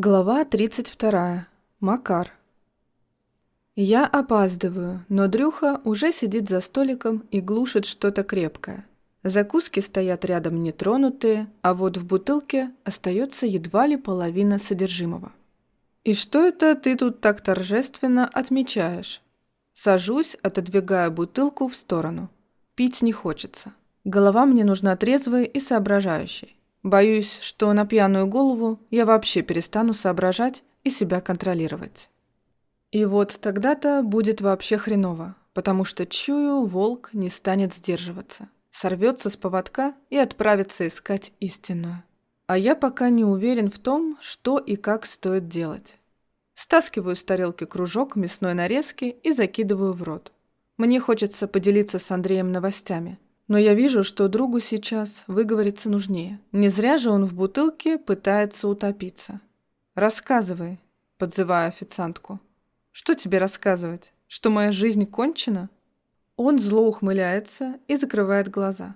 Глава 32. Макар. Я опаздываю, но Дрюха уже сидит за столиком и глушит что-то крепкое. Закуски стоят рядом нетронутые, а вот в бутылке остается едва ли половина содержимого. «И что это ты тут так торжественно отмечаешь?» Сажусь, отодвигая бутылку в сторону. Пить не хочется. Голова мне нужна трезвой и соображающей. Боюсь, что на пьяную голову я вообще перестану соображать и себя контролировать. И вот тогда-то будет вообще хреново, потому что, чую, волк не станет сдерживаться, сорвется с поводка и отправится искать истинную. А я пока не уверен в том, что и как стоит делать. Стаскиваю с тарелки кружок мясной нарезки и закидываю в рот. Мне хочется поделиться с Андреем новостями – но я вижу, что другу сейчас выговориться нужнее. Не зря же он в бутылке пытается утопиться. «Рассказывай», — подзываю официантку. «Что тебе рассказывать? Что моя жизнь кончена?» Он зло ухмыляется и закрывает глаза.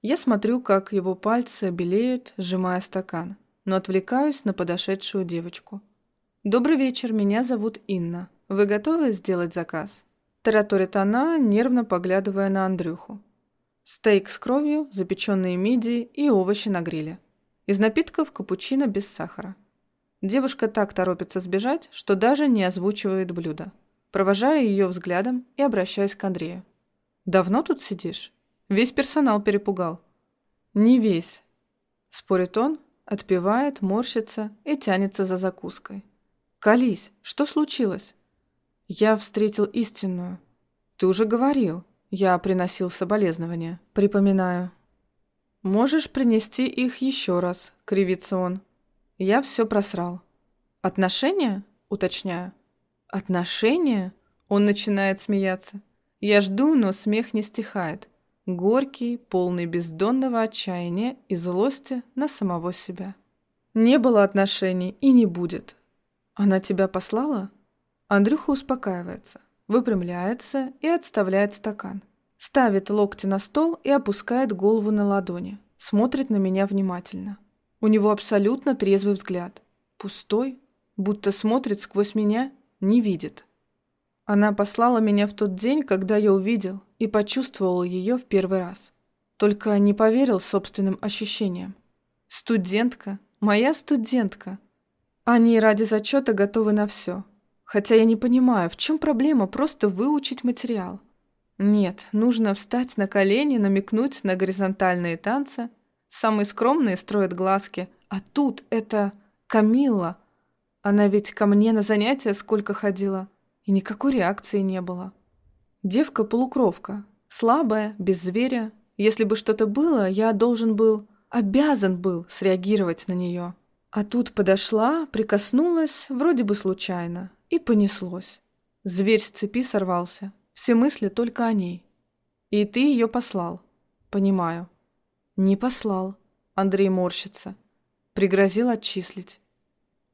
Я смотрю, как его пальцы белеют, сжимая стакан, но отвлекаюсь на подошедшую девочку. «Добрый вечер, меня зовут Инна. Вы готовы сделать заказ?» Тараторит она, нервно поглядывая на Андрюху. Стейк с кровью, запеченные мидии и овощи на гриле. Из напитков капучино без сахара. Девушка так торопится сбежать, что даже не озвучивает блюдо. Провожаю ее взглядом и обращаюсь к Андрею. «Давно тут сидишь? Весь персонал перепугал». «Не весь», — спорит он, отпивает, морщится и тянется за закуской. «Колись, что случилось?» «Я встретил истинную. Ты уже говорил». Я приносил соболезнования. Припоминаю. «Можешь принести их еще раз», — кривится он. Я все просрал. «Отношения?» — уточняю. «Отношения?» — он начинает смеяться. Я жду, но смех не стихает. Горький, полный бездонного отчаяния и злости на самого себя. Не было отношений и не будет. Она тебя послала? Андрюха успокаивается выпрямляется и отставляет стакан. Ставит локти на стол и опускает голову на ладони. Смотрит на меня внимательно. У него абсолютно трезвый взгляд. Пустой, будто смотрит сквозь меня, не видит. Она послала меня в тот день, когда я увидел и почувствовал ее в первый раз. Только не поверил собственным ощущениям. Студентка, моя студентка. Они ради зачета готовы на все. Хотя я не понимаю, в чем проблема просто выучить материал. Нет, нужно встать на колени, намекнуть на горизонтальные танцы. Самые скромные строят глазки, а тут это Камилла. Она ведь ко мне на занятия сколько ходила, и никакой реакции не было. Девка-полукровка, слабая, без зверя. Если бы что-то было, я должен был, обязан был среагировать на нее. А тут подошла, прикоснулась, вроде бы случайно, и понеслось. Зверь с цепи сорвался. Все мысли только о ней. И ты ее послал. Понимаю. Не послал. Андрей морщится. Пригрозил отчислить.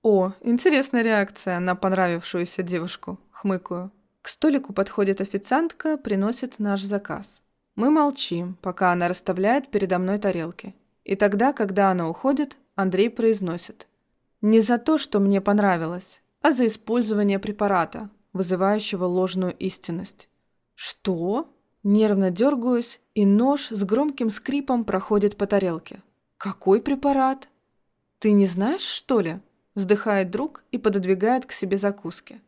О, интересная реакция на понравившуюся девушку. Хмыкаю. К столику подходит официантка, приносит наш заказ. Мы молчим, пока она расставляет передо мной тарелки. И тогда, когда она уходит, Андрей произносит. Не за то, что мне понравилось, а за использование препарата, вызывающего ложную истинность. Что? Нервно дергаюсь, и нож с громким скрипом проходит по тарелке. Какой препарат? Ты не знаешь, что ли? Вздыхает друг и пододвигает к себе закуски.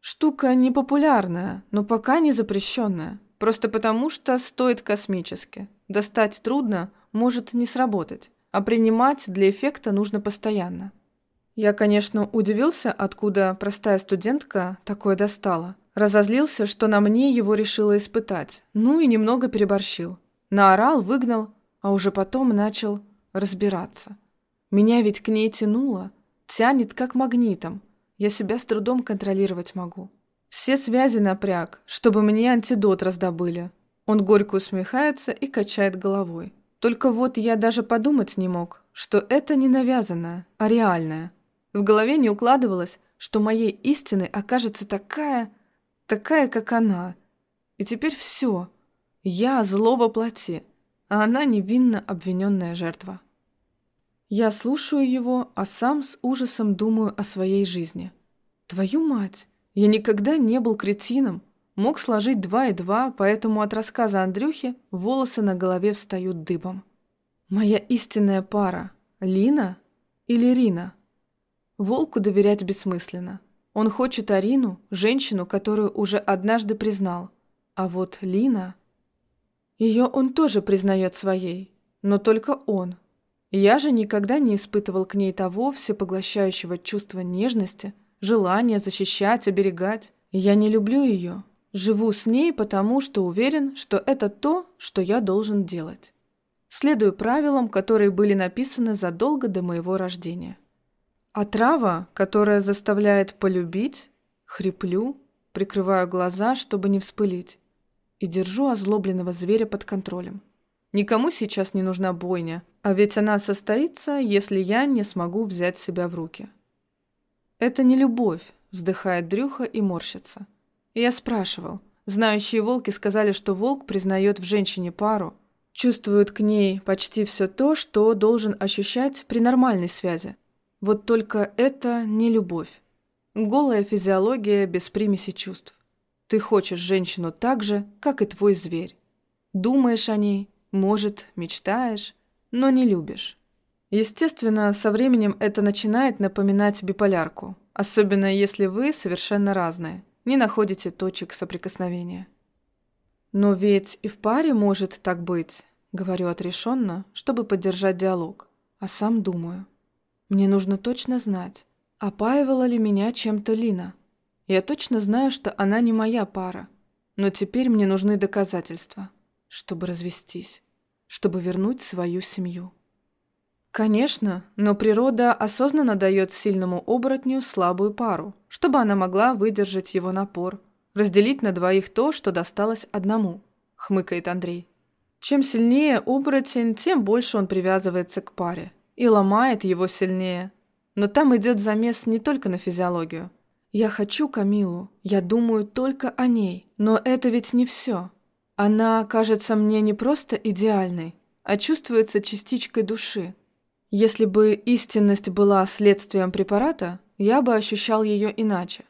Штука непопулярная, но пока не запрещенная. Просто потому, что стоит космически. Достать трудно, может не сработать, а принимать для эффекта нужно постоянно. Я, конечно, удивился, откуда простая студентка такое достала. Разозлился, что на мне его решила испытать. Ну и немного переборщил. Наорал, выгнал, а уже потом начал разбираться. Меня ведь к ней тянуло. Тянет как магнитом. Я себя с трудом контролировать могу. Все связи напряг, чтобы мне антидот раздобыли. Он горько усмехается и качает головой. Только вот я даже подумать не мог, что это не навязанное, а реальное. В голове не укладывалось, что моей истиной окажется такая, такая, как она. И теперь все. Я зло во плоти, а она невинно обвиненная жертва. Я слушаю его, а сам с ужасом думаю о своей жизни. Твою мать! Я никогда не был кретином. Мог сложить два и два, поэтому от рассказа Андрюхи волосы на голове встают дыбом. Моя истинная пара — Лина или Рина? Волку доверять бессмысленно. Он хочет Арину, женщину, которую уже однажды признал. А вот Лина... Ее он тоже признает своей, но только он. Я же никогда не испытывал к ней того всепоглощающего чувства нежности, желания защищать, оберегать. Я не люблю ее. Живу с ней, потому что уверен, что это то, что я должен делать. Следую правилам, которые были написаны задолго до моего рождения. А трава, которая заставляет полюбить, хриплю, прикрываю глаза, чтобы не вспылить, и держу озлобленного зверя под контролем. Никому сейчас не нужна бойня, а ведь она состоится, если я не смогу взять себя в руки. «Это не любовь», — вздыхает Дрюха и морщится. я спрашивал. Знающие волки сказали, что волк признает в женщине пару, чувствует к ней почти все то, что должен ощущать при нормальной связи. Вот только это не любовь. Голая физиология без примеси чувств. Ты хочешь женщину так же, как и твой зверь. Думаешь о ней, может, мечтаешь, но не любишь. Естественно, со временем это начинает напоминать биполярку, особенно если вы совершенно разные, не находите точек соприкосновения. Но ведь и в паре может так быть, говорю отрешенно, чтобы поддержать диалог, а сам думаю – мне нужно точно знать, опаивала ли меня чем-то Лина. Я точно знаю, что она не моя пара. Но теперь мне нужны доказательства, чтобы развестись, чтобы вернуть свою семью. Конечно, но природа осознанно дает сильному оборотню слабую пару, чтобы она могла выдержать его напор, разделить на двоих то, что досталось одному, хмыкает Андрей. Чем сильнее оборотень, тем больше он привязывается к паре и ломает его сильнее. Но там идет замес не только на физиологию. Я хочу Камилу, я думаю только о ней, но это ведь не все. Она кажется мне не просто идеальной, а чувствуется частичкой души. Если бы истинность была следствием препарата, я бы ощущал ее иначе.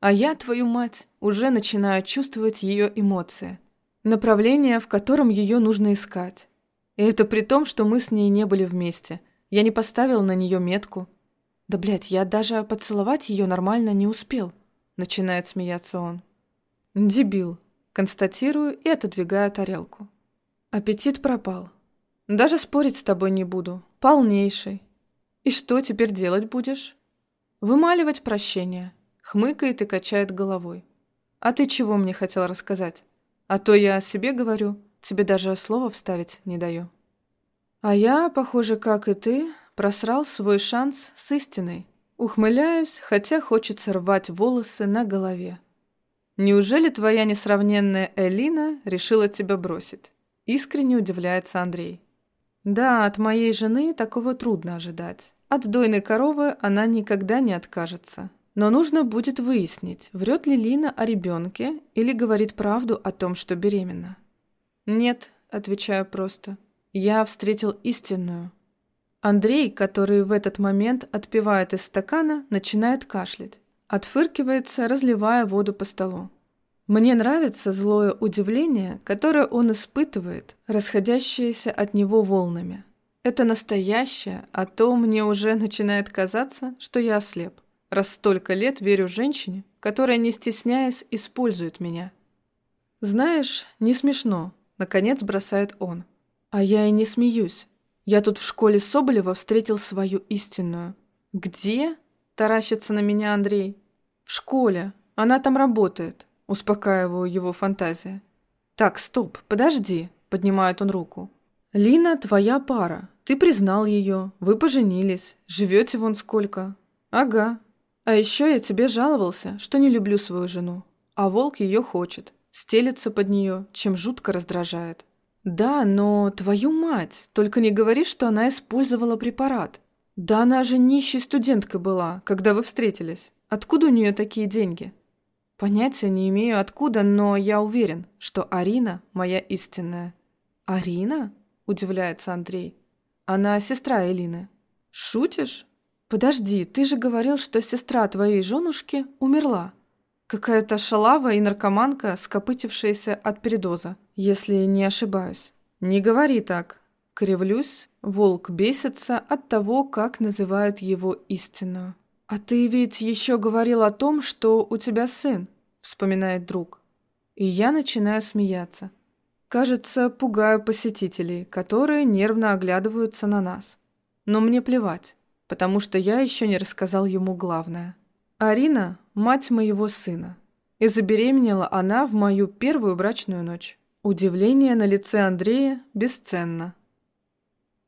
А я, твою мать, уже начинаю чувствовать ее эмоции. Направление, в котором ее нужно искать. И это при том, что мы с ней не были вместе – я не поставил на нее метку. Да, блядь, я даже поцеловать ее нормально не успел. Начинает смеяться он. Дебил. Констатирую и отодвигаю тарелку. Аппетит пропал. Даже спорить с тобой не буду. Полнейший. И что теперь делать будешь? Вымаливать прощение. Хмыкает и качает головой. А ты чего мне хотел рассказать? А то я о себе говорю, тебе даже слова вставить не даю. А я, похоже, как и ты, просрал свой шанс с истиной. Ухмыляюсь, хотя хочется рвать волосы на голове. Неужели твоя несравненная Элина решила тебя бросить? Искренне удивляется Андрей. Да, от моей жены такого трудно ожидать. От дойной коровы она никогда не откажется. Но нужно будет выяснить, врет ли Лина о ребенке или говорит правду о том, что беременна. Нет, отвечаю просто. Я встретил истинную. Андрей, который в этот момент отпивает из стакана, начинает кашлять. Отфыркивается, разливая воду по столу. Мне нравится злое удивление, которое он испытывает, расходящееся от него волнами. Это настоящее, а то мне уже начинает казаться, что я ослеп, раз столько лет верю женщине, которая, не стесняясь, использует меня. «Знаешь, не смешно», — наконец бросает он. А я и не смеюсь. Я тут в школе Соболева встретил свою истинную. Где? Таращится на меня Андрей. В школе. Она там работает. Успокаиваю его фантазия. Так, стоп, подожди. Поднимает он руку. Лина твоя пара. Ты признал ее. Вы поженились. Живете вон сколько. Ага. А еще я тебе жаловался, что не люблю свою жену. А волк ее хочет. Стелится под нее, чем жутко раздражает. «Да, но твою мать, только не говори, что она использовала препарат. Да она же нищей студенткой была, когда вы встретились. Откуда у нее такие деньги?» Понятия не имею откуда, но я уверен, что Арина моя истинная. «Арина?» – удивляется Андрей. «Она сестра Элины». Шутишь? Подожди, ты же говорил, что сестра твоей женушки умерла. Какая-то шалава и наркоманка, скопытившаяся от передоза, если не ошибаюсь. Не говори так. Кривлюсь, волк бесится от того, как называют его истинную. «А ты ведь еще говорил о том, что у тебя сын», — вспоминает друг. И я начинаю смеяться. Кажется, пугаю посетителей, которые нервно оглядываются на нас. Но мне плевать, потому что я еще не рассказал ему главное. Арина – мать моего сына. И забеременела она в мою первую брачную ночь. Удивление на лице Андрея бесценно.